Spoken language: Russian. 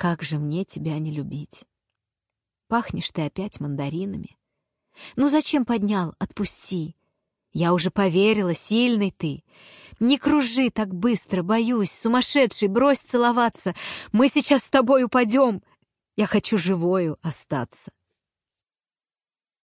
Как же мне тебя не любить? Пахнешь ты опять мандаринами. Ну зачем поднял? Отпусти. Я уже поверила, сильный ты. Не кружи так быстро, боюсь, сумасшедший, брось целоваться. Мы сейчас с тобой упадем. Я хочу живою остаться.